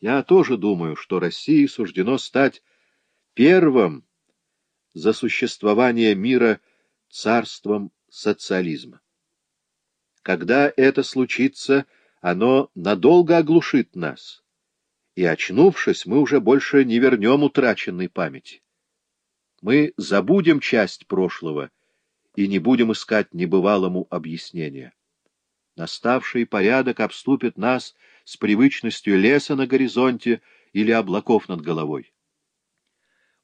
Я тоже думаю, что России суждено стать первым за существование мира царством социализма. Когда это случится, оно надолго оглушит нас, и, очнувшись, мы уже больше не вернем утраченной памяти. Мы забудем часть прошлого и не будем искать небывалому объяснения. Наставший порядок обступит нас с привычностью леса на горизонте или облаков над головой.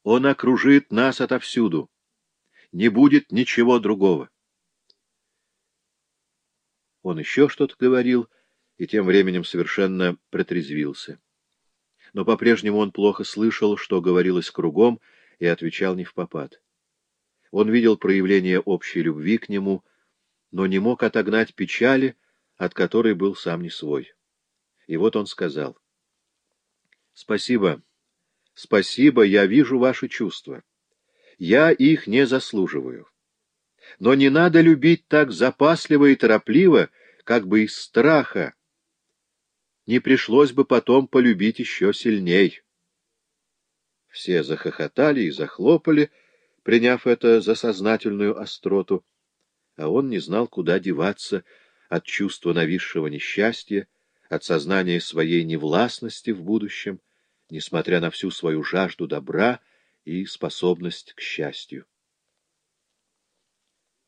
Он окружит нас отовсюду. Не будет ничего другого. Он еще что-то говорил и тем временем совершенно протрезвился. Но по-прежнему он плохо слышал, что говорилось кругом, и отвечал не в попад. Он видел проявление общей любви к нему, но не мог отогнать печали, от которой был сам не свой. И вот он сказал. — Спасибо. Спасибо, я вижу ваши чувства. Я их не заслуживаю. Но не надо любить так запасливо и торопливо, как бы из страха. Не пришлось бы потом полюбить еще сильней. Все захохотали и захлопали, приняв это за сознательную остроту, а он не знал, куда деваться от чувства нависшего несчастья, от сознания своей невластности в будущем, несмотря на всю свою жажду добра и способность к счастью.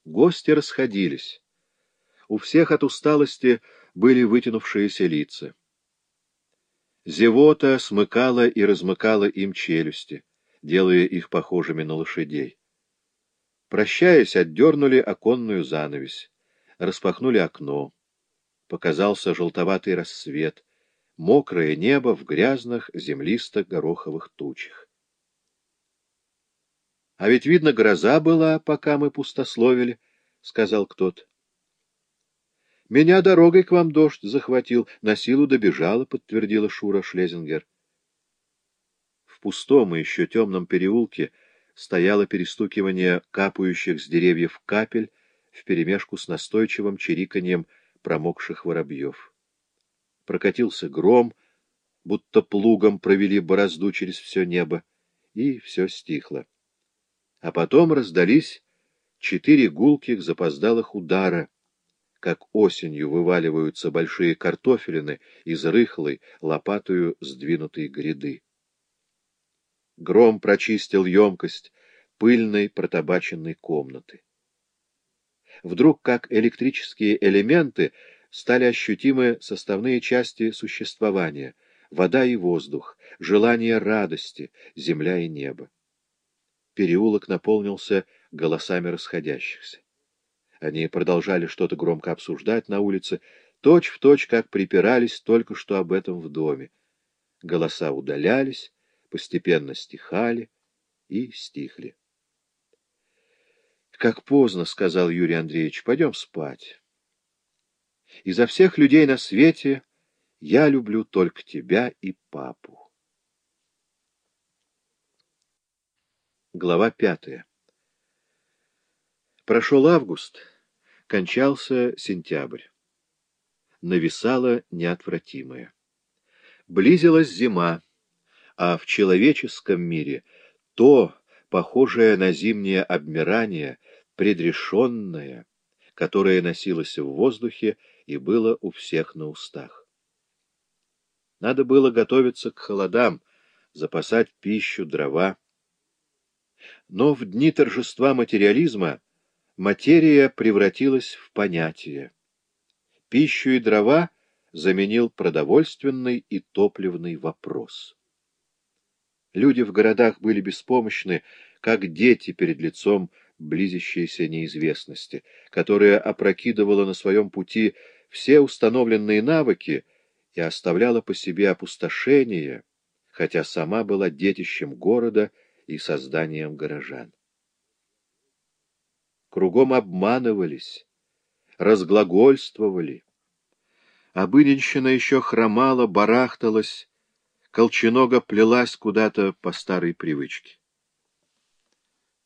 Гости расходились. У всех от усталости были вытянувшиеся лица. Зевота смыкала и размыкала им челюсти, делая их похожими на лошадей. Прощаясь, отдернули оконную занавесь, распахнули окно. Показался желтоватый рассвет, мокрое небо в грязных землистых гороховых тучах. — А ведь, видно, гроза была, пока мы пустословили, — сказал кто-то. — Меня дорогой к вам дождь захватил, на силу добежала, — подтвердила Шура Шлезингер. В пустом и еще темном переулке стояло перестукивание капающих с деревьев капель вперемешку с настойчивым чириканьем промокших воробьев. Прокатился гром, будто плугом провели борозду через все небо, и все стихло. А потом раздались четыре гулких запоздалых удара, как осенью вываливаются большие картофелины из рыхлой, лопатою сдвинутой гряды. Гром прочистил емкость пыльной протобаченной комнаты. Вдруг, как электрические элементы, стали ощутимы составные части существования — вода и воздух, желание радости, земля и небо. Переулок наполнился голосами расходящихся. Они продолжали что-то громко обсуждать на улице, точь в точь, как припирались только что об этом в доме. Голоса удалялись, постепенно стихали и стихли. — Как поздно, — сказал Юрий Андреевич, — пойдем спать. Изо всех людей на свете я люблю только тебя и папу. Глава пятая Прошел август, кончался сентябрь. Нависало неотвратимое. Близилась зима, а в человеческом мире то, похожее на зимнее обмирание, предрешенное, которое носилось в воздухе и было у всех на устах. Надо было готовиться к холодам, запасать пищу, дрова, но в дни торжества материализма материя превратилась в понятие. Пищу и дрова заменил продовольственный и топливный вопрос. Люди в городах были беспомощны, как дети перед лицом близящейся неизвестности, которая опрокидывала на своем пути все установленные навыки и оставляла по себе опустошение, хотя сама была детищем города и созданием горожан. Кругом обманывались, разглагольствовали. Обыденщина еще хромала, барахталась, колченога плелась куда-то по старой привычке.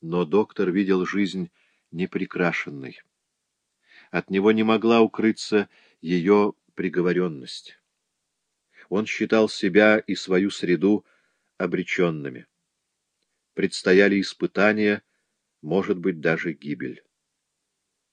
Но доктор видел жизнь неприкрашенной. От него не могла укрыться ее приговоренность. Он считал себя и свою среду обреченными. Предстояли испытания, может быть, даже гибель.